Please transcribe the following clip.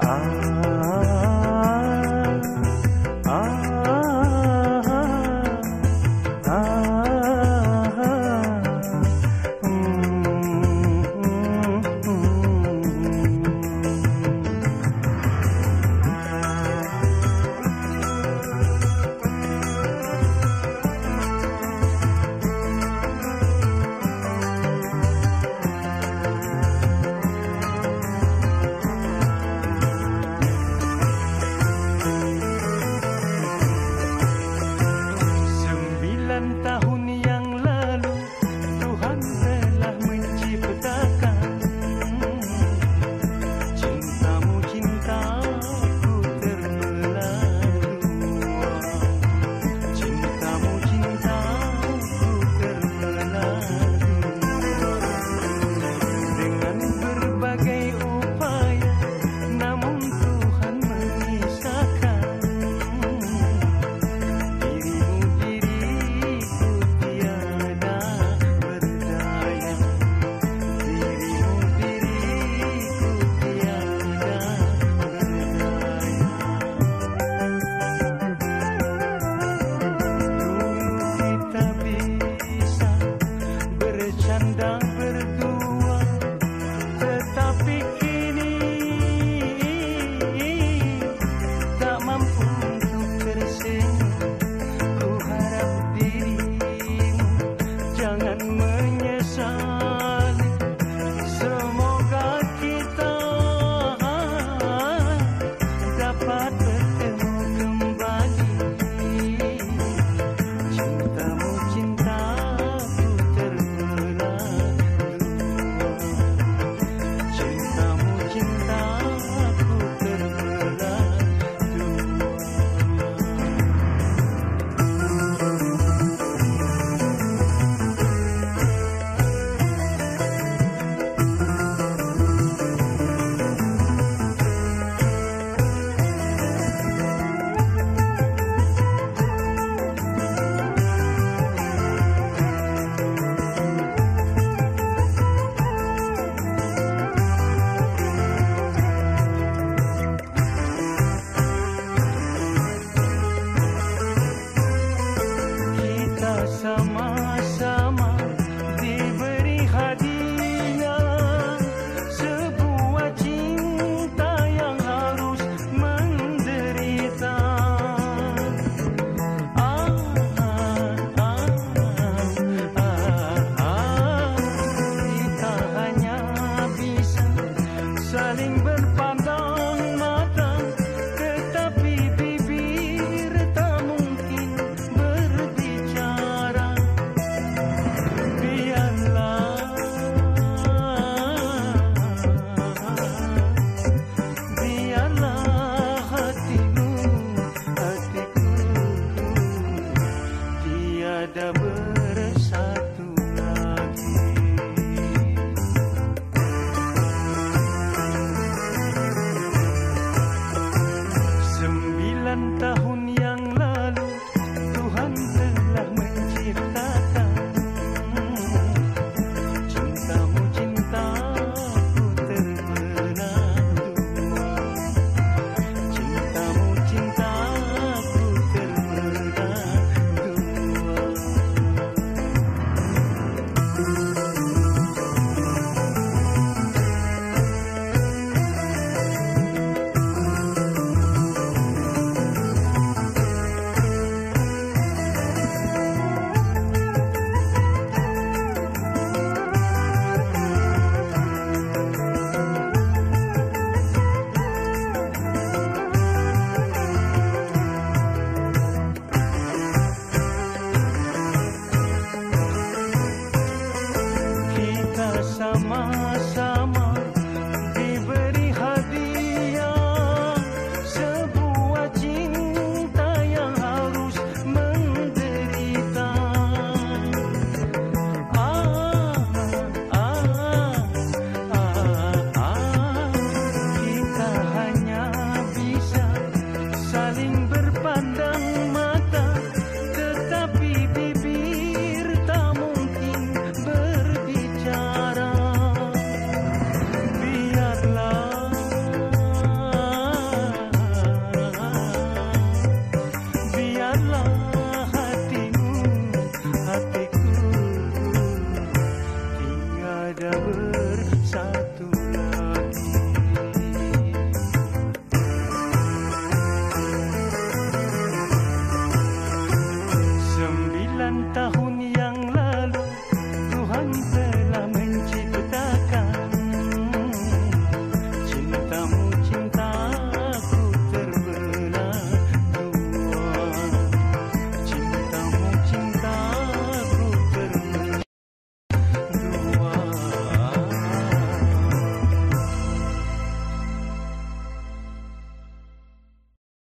I. done.